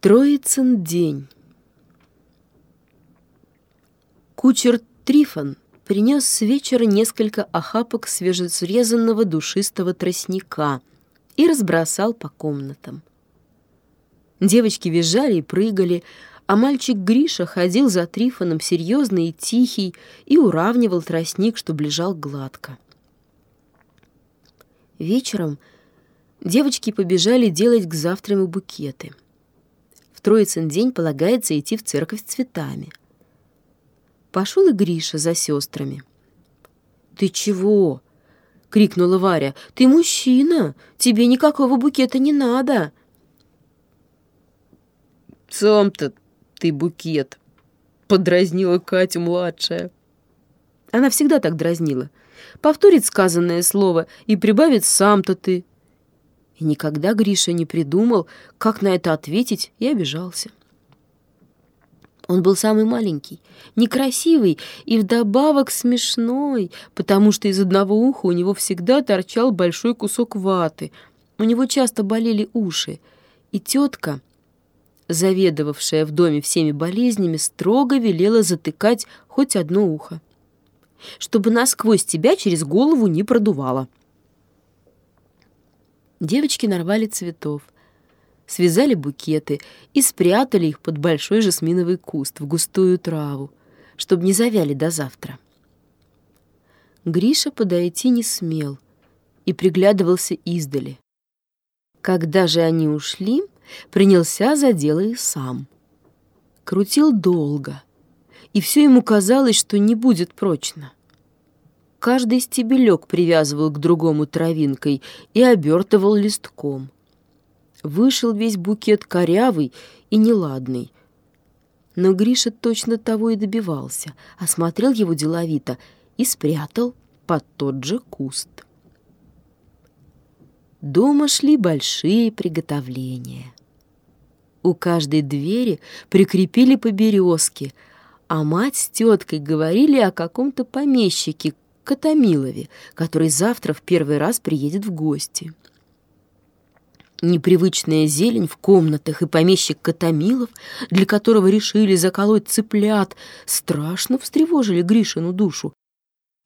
Троицын день. Кучер Трифон принес с вечера несколько охапок свежесрезанного душистого тростника и разбросал по комнатам. Девочки визжали и прыгали, а мальчик Гриша ходил за Трифоном серьезный и тихий и уравнивал тростник, чтобы лежал гладко. Вечером девочки побежали делать к завтраму букеты — в Троицын день полагается идти в церковь с цветами. Пошел и Гриша за сестрами. «Ты чего?» — крикнула Варя. «Ты мужчина! Тебе никакого букета не надо!» «Сам-то ты букет!» — подразнила Катя младшая. Она всегда так дразнила. Повторит сказанное слово и прибавит «сам-то ты». И никогда Гриша не придумал, как на это ответить, и обижался. Он был самый маленький, некрасивый и вдобавок смешной, потому что из одного уха у него всегда торчал большой кусок ваты. У него часто болели уши, и тетка, заведовавшая в доме всеми болезнями, строго велела затыкать хоть одно ухо, чтобы насквозь тебя через голову не продувало. Девочки нарвали цветов, связали букеты и спрятали их под большой жасминовый куст в густую траву, чтобы не завяли до завтра. Гриша подойти не смел и приглядывался издали. Когда же они ушли, принялся за дело и сам. Крутил долго, и все ему казалось, что не будет прочно. Каждый стебелек привязывал к другому травинкой и обертывал листком. Вышел весь букет корявый и неладный. Но Гриша точно того и добивался, осмотрел его деловито и спрятал под тот же куст. Дома шли большие приготовления. У каждой двери прикрепили по березке, а мать с теткой говорили о каком-то помещике, Катамилове, который завтра в первый раз приедет в гости. Непривычная зелень в комнатах и помещик Катамилов, для которого решили заколоть цыплят, страшно встревожили Гришину душу.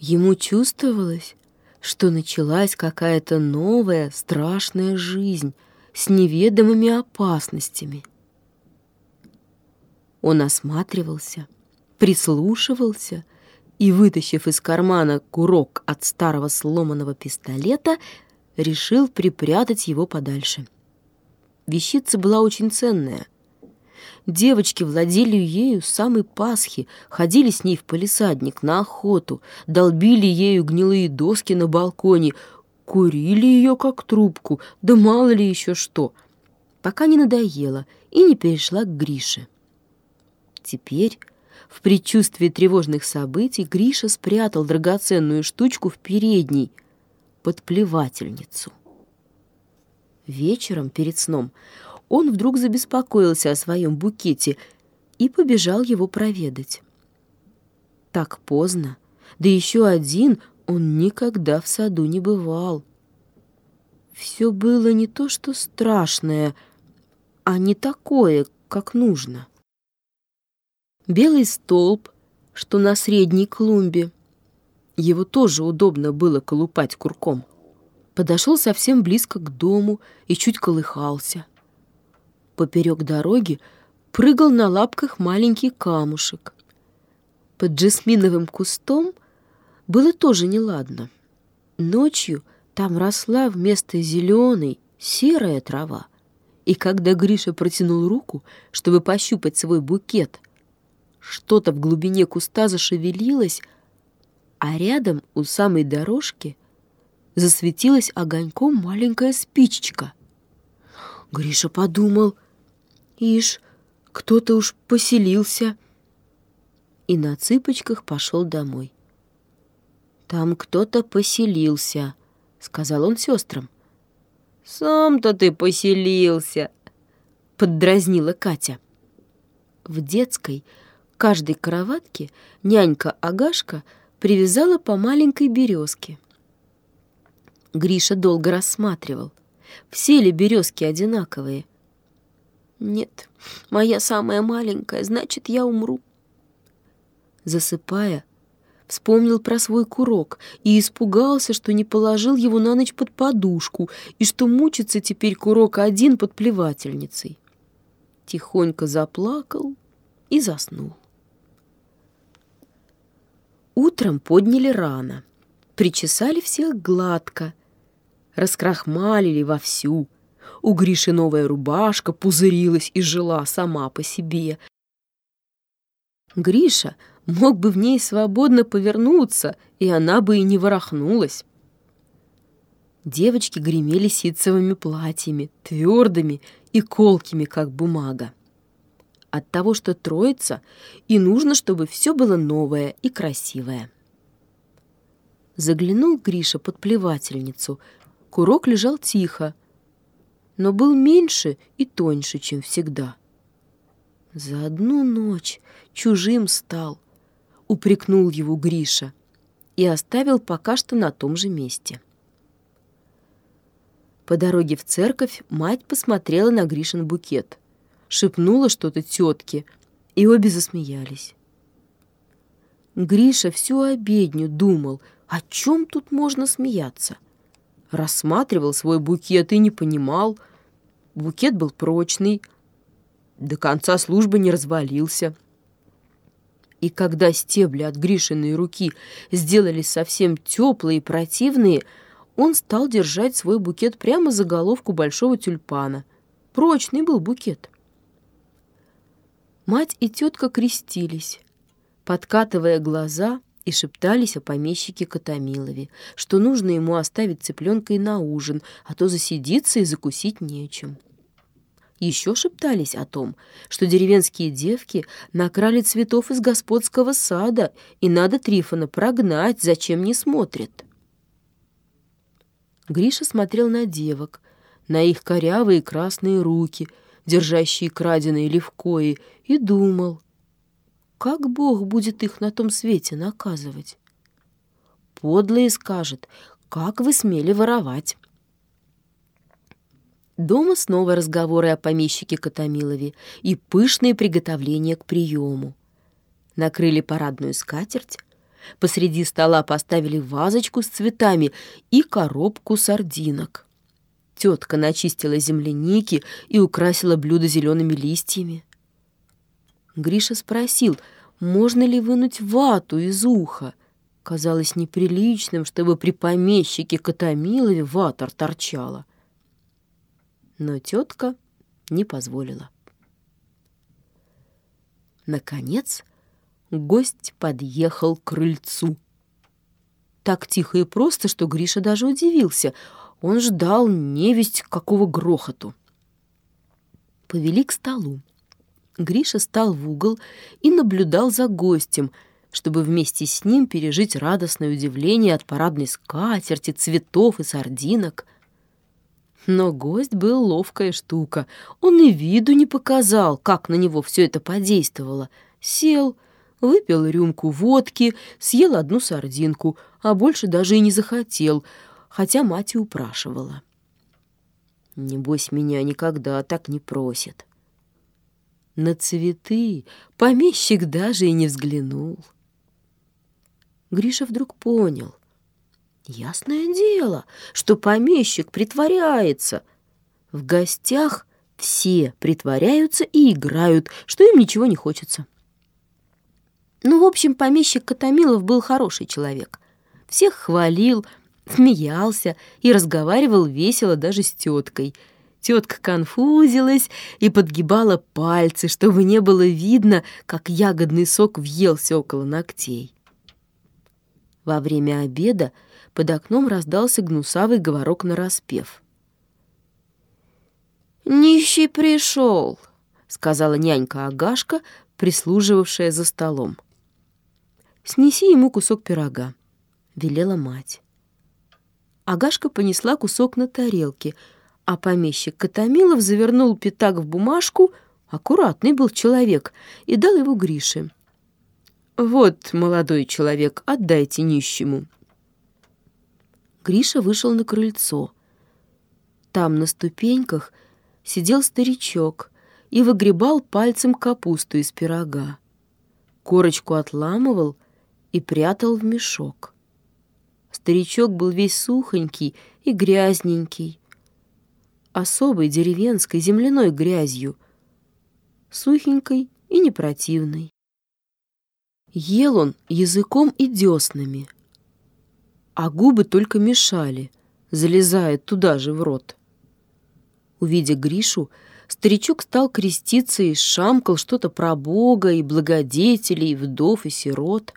Ему чувствовалось, что началась какая-то новая страшная жизнь с неведомыми опасностями. Он осматривался, прислушивался и, вытащив из кармана курок от старого сломанного пистолета, решил припрятать его подальше. Вещица была очень ценная. Девочки владели ею с самой Пасхи, ходили с ней в полисадник на охоту, долбили ею гнилые доски на балконе, курили ее как трубку, да мало ли еще что, пока не надоело и не перешла к Грише. Теперь в предчувствии тревожных событий Гриша спрятал драгоценную штучку в передней, под плевательницу. Вечером, перед сном, он вдруг забеспокоился о своем букете и побежал его проведать. Так поздно, да еще один он никогда в саду не бывал. Все было не то что страшное, а не такое, как нужно. Белый столб, что на средней клумбе. Его тоже удобно было колупать курком. Подошел совсем близко к дому и чуть колыхался. Поперек дороги прыгал на лапках маленький камушек. Под джасминовым кустом было тоже неладно. Ночью там росла вместо зеленой серая трава. И когда Гриша протянул руку, чтобы пощупать свой букет, что-то в глубине куста зашевелилось, а рядом у самой дорожки засветилась огоньком маленькая спичечка. Гриша подумал, ишь, кто-то уж поселился, и на цыпочках пошел домой. «Там кто-то поселился», — сказал он сестрам. «Сам-то ты поселился», — поддразнила Катя. В детской каждой кроватке нянька Агашка привязала по маленькой березке. Гриша долго рассматривал, все ли березки одинаковые. Нет, моя самая маленькая, значит, я умру. Засыпая, вспомнил про свой курок и испугался, что не положил его на ночь под подушку и что мучится теперь курок один под плевательницей. Тихонько заплакал и заснул. Утром подняли рано, причесали всех гладко, раскрахмалили вовсю. У Гриши новая рубашка пузырилась и жила сама по себе. Гриша мог бы в ней свободно повернуться, и она бы и не ворохнулась. Девочки гремели ситцевыми платьями, твердыми и колкими, как бумага. От того, что троица, и нужно, чтобы все было новое и красивое. Заглянул Гриша под плевательницу. Курок лежал тихо, но был меньше и тоньше, чем всегда. За одну ночь чужим стал, упрекнул его Гриша и оставил пока что на том же месте. По дороге в церковь мать посмотрела на Гришин букет, шепнула что-то тетке, и обе засмеялись. Гриша всю обедню думал, о чем тут можно смеяться. Рассматривал свой букет и не понимал. Букет был прочный, до конца службы не развалился. И когда стебли от Гришиной руки сделались совсем теплые и противные, он стал держать свой букет прямо за головку большого тюльпана. Прочный был букет. Мать и тетка крестились, подкатывая глаза и шептались о помещике Катамилове, что нужно ему оставить цыпленка и на ужин, а то засидится и закусить нечем. Еще шептались о том, что деревенские девки накрали цветов из господского сада, и надо Трифона прогнать, зачем не смотрит. Гриша смотрел на девок, на их корявые красные руки, держащие краденые левкои, и думал, как Бог будет их на том свете наказывать. Подлые скажет, как вы смели воровать. Дома снова разговоры о помещике Катамилове и пышные приготовления к приему. Накрыли парадную скатерть, посреди стола поставили вазочку с цветами и коробку сардинок. Тетка начистила земляники и украсила блюдо зелеными листьями. Гриша спросил, можно ли вынуть вату из уха. Казалось неприличным, чтобы при помещике Катамилове ватор торчала но тетка не позволила. Наконец, гость подъехал к крыльцу. Так тихо и просто, что Гриша даже удивился. Он ждал невесть какого грохоту. Повели к столу. Гриша стал в угол и наблюдал за гостем, чтобы вместе с ним пережить радостное удивление от парадной скатерти, цветов и сардинок — но гость был ловкая штука. Он и виду не показал, как на него все это подействовало. Сел, выпил рюмку водки, съел одну сардинку, а больше даже и не захотел, хотя мать и упрашивала. Небось, меня никогда так не просит. На цветы помещик даже и не взглянул. Гриша вдруг понял — Ясное дело, что помещик притворяется. В гостях все притворяются и играют, что им ничего не хочется. Ну, в общем, помещик Катамилов был хороший человек. Всех хвалил, смеялся и разговаривал весело даже с теткой. Тетка конфузилась и подгибала пальцы, чтобы не было видно, как ягодный сок въелся около ногтей. Во время обеда под окном раздался гнусавый говорок нараспев. «Нищий пришел», — сказала нянька Агашка, прислуживавшая за столом. «Снеси ему кусок пирога», — велела мать. Агашка понесла кусок на тарелке, а помещик Катамилов завернул пятак в бумажку, аккуратный был человек, и дал его Грише. «Вот, молодой человек, отдайте нищему». Гриша вышел на крыльцо. Там на ступеньках сидел старичок и выгребал пальцем капусту из пирога. Корочку отламывал и прятал в мешок. Старичок был весь сухонький и грязненький, особой деревенской земляной грязью, сухенькой и непротивной. Ел он языком и деснами, а губы только мешали, залезая туда же в рот. Увидя Гришу, старичок стал креститься и шамкал что-то про Бога и благодетелей, вдов и сирот.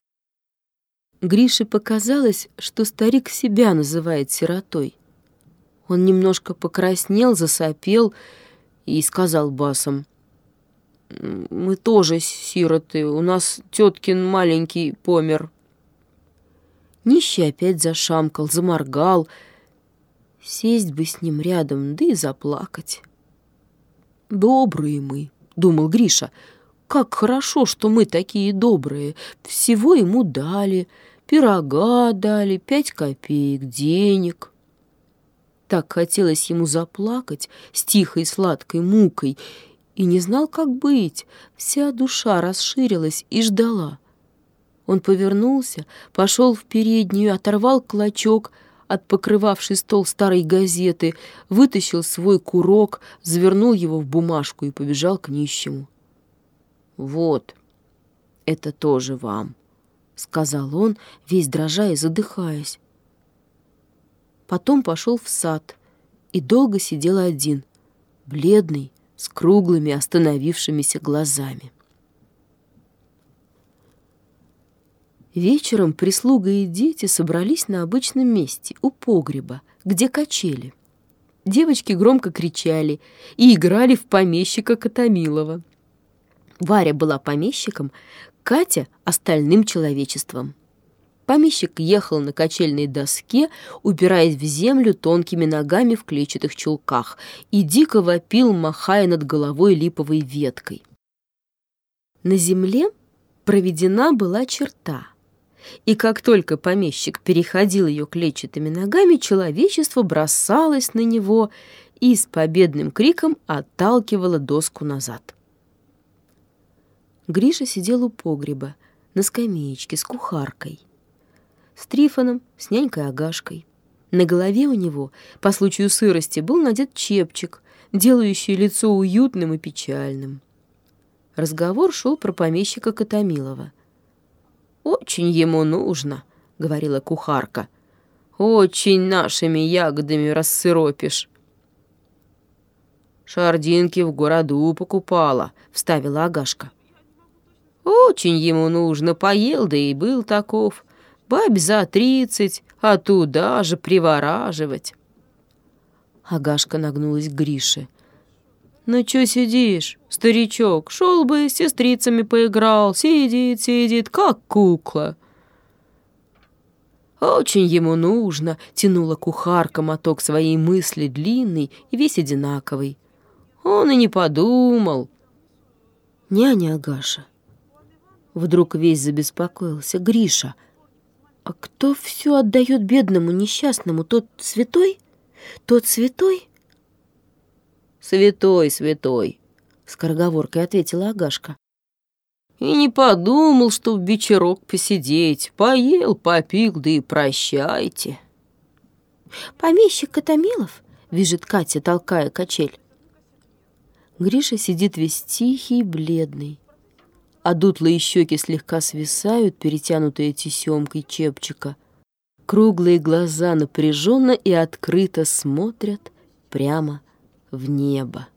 Грише показалось, что старик себя называет сиротой. Он немножко покраснел, засопел и сказал басом, «Мы тоже сироты, у нас теткин маленький помер». Нищий опять зашамкал, заморгал. Сесть бы с ним рядом, да и заплакать. «Добрые мы», — думал Гриша, — «как хорошо, что мы такие добрые. Всего ему дали, пирога дали, пять копеек, денег». Так хотелось ему заплакать с тихой сладкой мукой, и не знал, как быть. Вся душа расширилась и ждала. Он повернулся, пошел в переднюю, оторвал клочок от покрывавшей стол старой газеты, вытащил свой курок, завернул его в бумажку и побежал к нищему. «Вот, это тоже вам», — сказал он, весь дрожа и задыхаясь. Потом пошел в сад и долго сидел один, бледный, с круглыми остановившимися глазами. Вечером прислуга и дети собрались на обычном месте, у погреба, где качели. Девочки громко кричали и играли в помещика Катамилова. Варя была помещиком, Катя — остальным человечеством. Помещик ехал на качельной доске, упираясь в землю тонкими ногами в клетчатых чулках, и дико вопил, махая над головой липовой веткой. На земле проведена была черта — и как только помещик переходил ее клетчатыми ногами, человечество бросалось на него и с победным криком отталкивало доску назад. Гриша сидел у погреба, на скамеечке с кухаркой, с Трифоном, с нянькой Агашкой. На голове у него, по случаю сырости, был надет чепчик, делающий лицо уютным и печальным. Разговор шел про помещика Катамилова. «Очень ему нужно», — говорила кухарка. «Очень нашими ягодами рассыропишь». «Шардинки в городу покупала», — вставила Агашка. «Очень ему нужно, поел, да и был таков. Бабь за тридцать, а туда же привораживать». Агашка нагнулась к Грише. «Ну чё сидишь, старичок? Шел бы, с сестрицами поиграл. Сидит, сидит, как кукла». «Очень ему нужно», — тянула кухарка моток своей мысли длинный и весь одинаковый. «Он и не подумал». «Няня Агаша». Вдруг весь забеспокоился. «Гриша, а кто все отдает бедному несчастному? Тот святой? Тот святой?» «Святой, святой», — скороговоркой ответила Агашка. «И не подумал, что в вечерок посидеть. Поел, попил, да и прощайте». «Помещик Катамилов?» — вяжет Катя, толкая качель. Гриша сидит весь тихий и бледный, а дутлые щеки слегка свисают, перетянутые тесемкой чепчика. Круглые глаза напряженно и открыто смотрят прямо в небо.